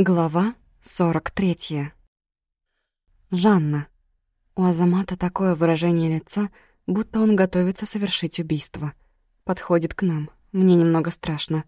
Глава 43. Жанна. У Азамата такое выражение лица, будто он готовится совершить убийство. Подходит к нам. Мне немного страшно.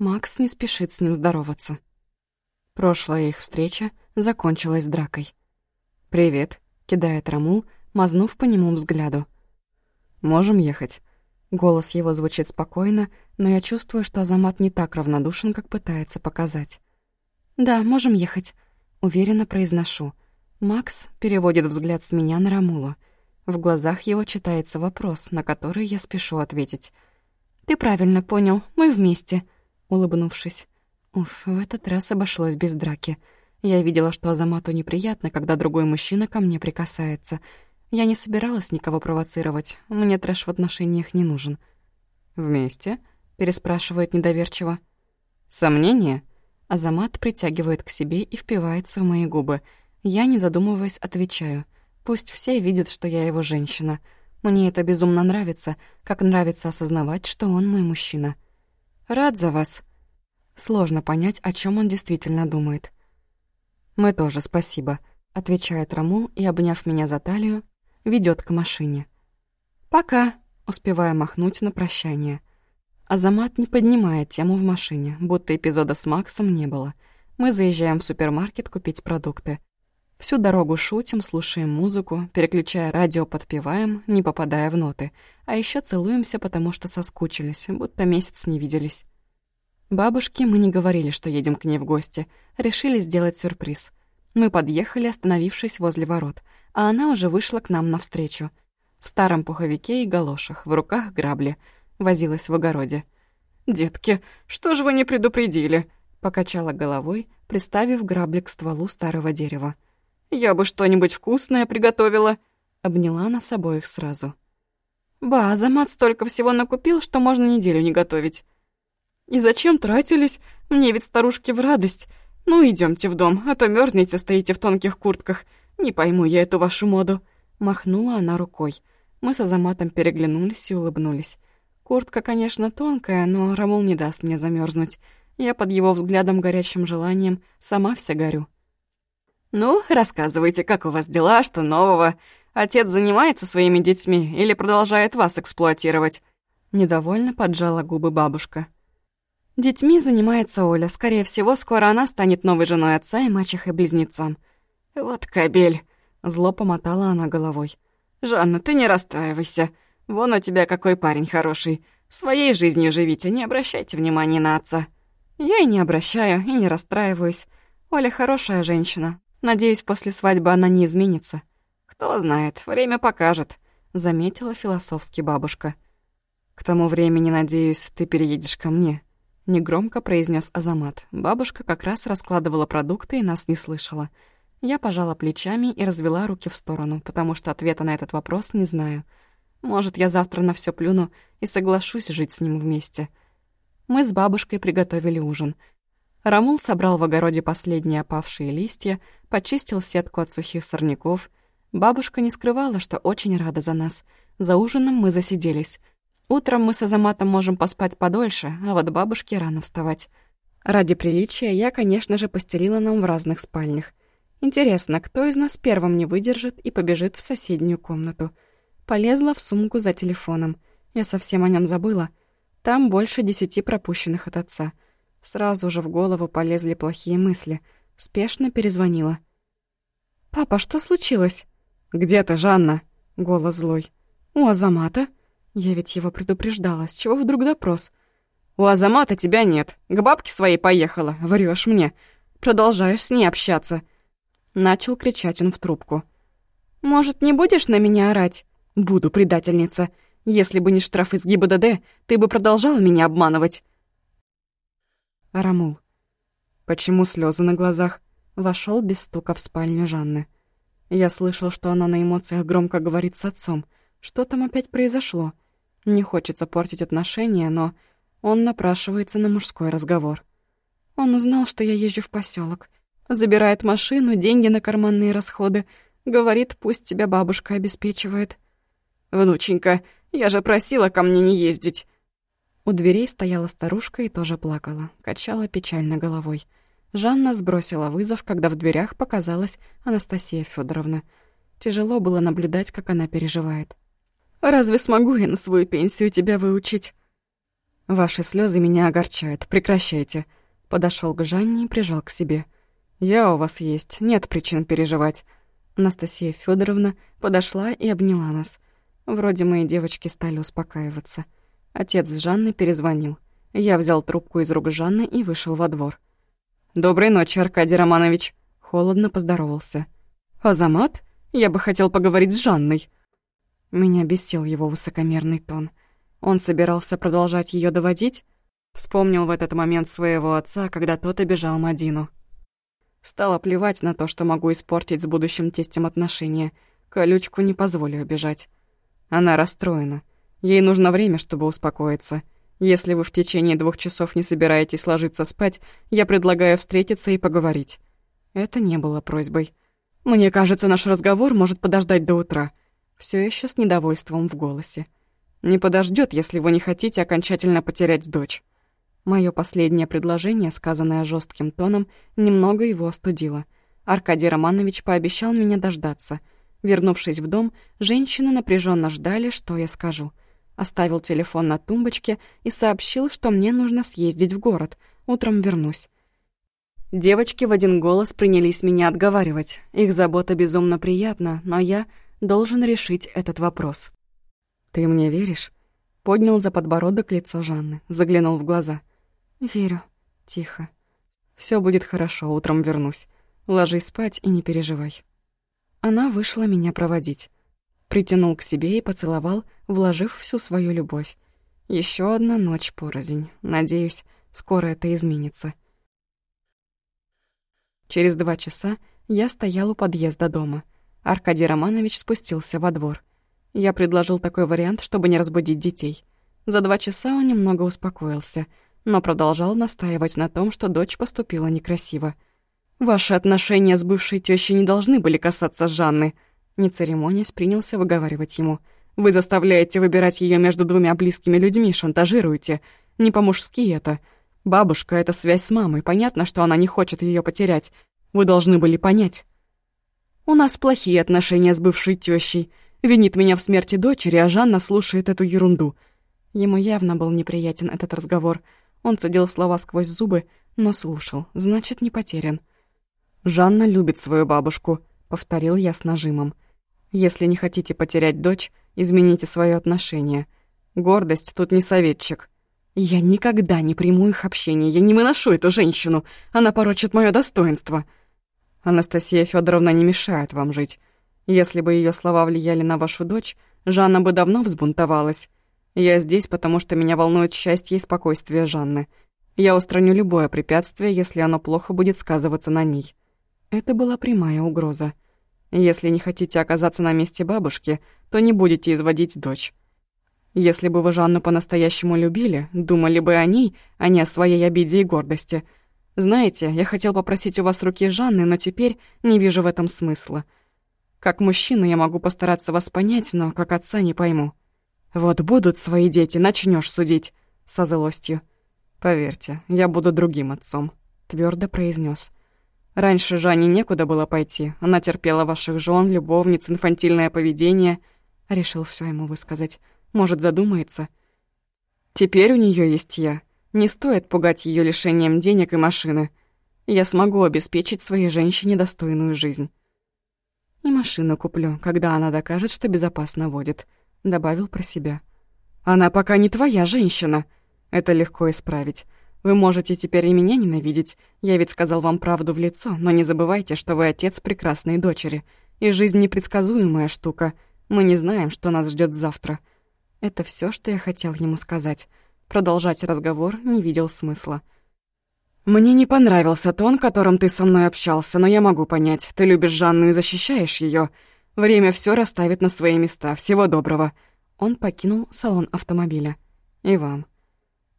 Макс не спешит с ним здороваться. Прошлая их встреча закончилась дракой. «Привет», — кидает Рамул, мазнув по нему взгляду. «Можем ехать?» Голос его звучит спокойно, но я чувствую, что Азамат не так равнодушен, как пытается показать. «Да, можем ехать», — уверенно произношу. Макс переводит взгляд с меня на Рамула. В глазах его читается вопрос, на который я спешу ответить. «Ты правильно понял, мы вместе», — улыбнувшись. Уф, в этот раз обошлось без драки. Я видела, что Азамату неприятно, когда другой мужчина ко мне прикасается. Я не собиралась никого провоцировать, мне трэш в отношениях не нужен. «Вместе?» — переспрашивает недоверчиво. «Сомнения?» Азамат притягивает к себе и впивается в мои губы. Я, не задумываясь, отвечаю. Пусть все видят, что я его женщина. Мне это безумно нравится, как нравится осознавать, что он мой мужчина. Рад за вас. Сложно понять, о чем он действительно думает. «Мы тоже, спасибо», — отвечает Рамул и, обняв меня за талию, ведет к машине. «Пока», — успевая махнуть на прощание. Азамат не поднимает тему в машине, будто эпизода с Максом не было. Мы заезжаем в супермаркет купить продукты. Всю дорогу шутим, слушаем музыку, переключая радио, подпеваем, не попадая в ноты. А еще целуемся, потому что соскучились, будто месяц не виделись. Бабушке мы не говорили, что едем к ней в гости. Решили сделать сюрприз. Мы подъехали, остановившись возле ворот, а она уже вышла к нам навстречу. В старом пуховике и галошах, в руках грабли — возилась в огороде. «Детки, что же вы не предупредили?» Покачала головой, приставив грабли к стволу старого дерева. «Я бы что-нибудь вкусное приготовила!» Обняла нас обоих сразу. «Ба, Азамат столько всего накупил, что можно неделю не готовить». «И зачем тратились? Мне ведь старушки в радость. Ну, идемте в дом, а то мерзнете, стоите в тонких куртках. Не пойму я эту вашу моду». Махнула она рукой. Мы с Азаматом переглянулись и улыбнулись. Куртка, конечно, тонкая, но Рамул не даст мне замерзнуть. Я под его взглядом горячим желанием сама вся горю. «Ну, рассказывайте, как у вас дела, что нового? Отец занимается своими детьми или продолжает вас эксплуатировать?» Недовольно поджала губы бабушка. Детьми занимается Оля. Скорее всего, скоро она станет новой женой отца и мачехой-близнецам. «Вот кабель!» — зло помотала она головой. «Жанна, ты не расстраивайся. Вон у тебя какой парень хороший. Своей жизнью живите, не обращайте внимания на отца». Я и не обращаю, и не расстраиваюсь. Оля хорошая женщина. Надеюсь, после свадьбы она не изменится. Кто знает, время покажет, заметила философски бабушка. К тому времени, надеюсь, ты переедешь ко мне. Негромко произнес Азамат. Бабушка как раз раскладывала продукты и нас не слышала. Я пожала плечами и развела руки в сторону, потому что ответа на этот вопрос не знаю. Может, я завтра на все плюну и соглашусь жить с ним вместе. Мы с бабушкой приготовили ужин. Рамул собрал в огороде последние опавшие листья, почистил сетку от сухих сорняков. Бабушка не скрывала, что очень рада за нас. За ужином мы засиделись. Утром мы с Азаматом можем поспать подольше, а вот бабушке рано вставать. Ради приличия я, конечно же, постелила нам в разных спальнях. Интересно, кто из нас первым не выдержит и побежит в соседнюю комнату — Полезла в сумку за телефоном. Я совсем о нем забыла. Там больше десяти пропущенных от отца. Сразу же в голову полезли плохие мысли. Спешно перезвонила. «Папа, что случилось?» «Где ты, Жанна?» Голос злой. «У Азамата?» Я ведь его предупреждала. С чего вдруг допрос? «У Азамата тебя нет. К бабке своей поехала. Врешь мне. Продолжаешь с ней общаться». Начал кричать он в трубку. «Может, не будешь на меня орать?» Буду предательница. Если бы не штраф из ГИБДД, ты бы продолжала меня обманывать. Рамул. Почему слезы на глазах? Вошел без стука в спальню Жанны. Я слышал, что она на эмоциях громко говорит с отцом. Что там опять произошло? Не хочется портить отношения, но он напрашивается на мужской разговор. Он узнал, что я езжу в поселок, Забирает машину, деньги на карманные расходы. Говорит, пусть тебя бабушка обеспечивает. «Внученька, я же просила ко мне не ездить». У дверей стояла старушка и тоже плакала, качала печально головой. Жанна сбросила вызов, когда в дверях показалась Анастасия Федоровна. Тяжело было наблюдать, как она переживает. «Разве смогу я на свою пенсию тебя выучить?» «Ваши слезы меня огорчают. Прекращайте». Подошел к Жанне и прижал к себе. «Я у вас есть. Нет причин переживать». Анастасия Федоровна подошла и обняла нас. Вроде мои девочки стали успокаиваться. Отец Жанны перезвонил. Я взял трубку из рук Жанны и вышел во двор. «Доброй ночи, Аркадий Романович!» Холодно поздоровался. «Азамат? Я бы хотел поговорить с Жанной!» Меня бесил его высокомерный тон. Он собирался продолжать ее доводить? Вспомнил в этот момент своего отца, когда тот обижал Мадину. Стало плевать на то, что могу испортить с будущим тестем отношения. Колючку не позволю обижать. Она расстроена. Ей нужно время, чтобы успокоиться. Если вы в течение двух часов не собираетесь ложиться спать, я предлагаю встретиться и поговорить». Это не было просьбой. «Мне кажется, наш разговор может подождать до утра». Все еще с недовольством в голосе. «Не подождет, если вы не хотите окончательно потерять дочь». Мое последнее предложение, сказанное жестким тоном, немного его остудило. Аркадий Романович пообещал меня дождаться. Вернувшись в дом, женщины напряженно ждали, что я скажу — Оставил телефон на тумбочке и сообщил, что мне нужно съездить в город. Утром вернусь. Девочки в один голос принялись меня отговаривать. Их забота безумно приятна, но я должен решить этот вопрос. «Ты мне веришь?» Поднял за подбородок лицо Жанны, заглянул в глаза. «Верю. Тихо. Все будет хорошо, утром вернусь. Ложись спать и не переживай». Она вышла меня проводить притянул к себе и поцеловал, вложив всю свою любовь. Еще одна ночь порознь. Надеюсь, скоро это изменится. Через два часа я стоял у подъезда дома. Аркадий Романович спустился во двор. Я предложил такой вариант, чтобы не разбудить детей. За два часа он немного успокоился, но продолжал настаивать на том, что дочь поступила некрасиво. «Ваши отношения с бывшей тёщей не должны были касаться Жанны», не церемонясь, принялся выговаривать ему. «Вы заставляете выбирать ее между двумя близкими людьми, шантажируете. Не по-мужски это. Бабушка — это связь с мамой. Понятно, что она не хочет ее потерять. Вы должны были понять. У нас плохие отношения с бывшей тещей. Винит меня в смерти дочери, а Жанна слушает эту ерунду». Ему явно был неприятен этот разговор. Он цедил слова сквозь зубы, но слушал. Значит, не потерян. «Жанна любит свою бабушку», — повторил я с нажимом. Если не хотите потерять дочь, измените свое отношение. Гордость тут не советчик. Я никогда не приму их общение, я не выношу эту женщину. Она порочит мое достоинство. Анастасия Федоровна не мешает вам жить. Если бы ее слова влияли на вашу дочь, Жанна бы давно взбунтовалась. Я здесь, потому что меня волнует счастье и спокойствие Жанны. Я устраню любое препятствие, если оно плохо будет сказываться на ней. Это была прямая угроза. Если не хотите оказаться на месте бабушки, то не будете изводить дочь. Если бы вы Жанну по-настоящему любили, думали бы о ней, а не о своей обиде и гордости. Знаете, я хотел попросить у вас руки Жанны, но теперь не вижу в этом смысла. Как мужчина я могу постараться вас понять, но как отца не пойму. Вот будут свои дети, начнешь судить, со злостью. Поверьте, я буду другим отцом, твердо произнес. Раньше Жанне некуда было пойти. Она терпела ваших жен, любовниц, инфантильное поведение. Решил все ему высказать. Может, задумается. Теперь у нее есть я. Не стоит пугать ее лишением денег и машины. Я смогу обеспечить своей женщине достойную жизнь. И машину куплю, когда она докажет, что безопасно водит. Добавил про себя. Она пока не твоя женщина. Это легко исправить. Вы можете теперь и меня ненавидеть. Я ведь сказал вам правду в лицо, но не забывайте, что вы отец прекрасной дочери. И жизнь непредсказуемая штука. Мы не знаем, что нас ждет завтра. Это все, что я хотел ему сказать. Продолжать разговор не видел смысла. «Мне не понравился тон, которым ты со мной общался, но я могу понять. Ты любишь Жанну и защищаешь ее. Время все расставит на свои места. Всего доброго». Он покинул салон автомобиля. «И вам».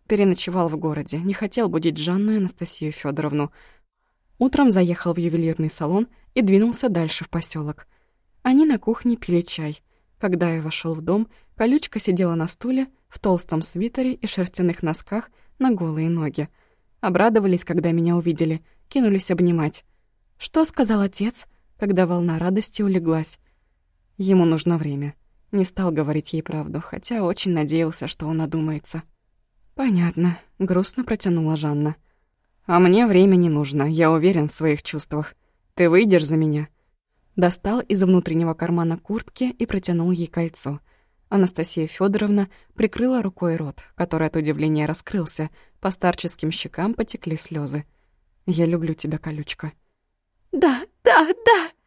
Переночевал в городе, не хотел будить Жанну и Анастасию Федоровну. Утром заехал в ювелирный салон и двинулся дальше в поселок. Они на кухне пили чай. Когда я вошел в дом, колючка сидела на стуле в толстом свитере и шерстяных носках на голые ноги. Обрадовались, когда меня увидели, кинулись обнимать. Что сказал отец, когда волна радости улеглась? Ему нужно время. Не стал говорить ей правду, хотя очень надеялся, что он одумается. «Понятно», — грустно протянула Жанна. «А мне время не нужно, я уверен в своих чувствах. Ты выйдешь за меня?» Достал из внутреннего кармана куртки и протянул ей кольцо. Анастасия Федоровна прикрыла рукой рот, который от удивления раскрылся. По старческим щекам потекли слезы. «Я люблю тебя, колючка». «Да, да, да!»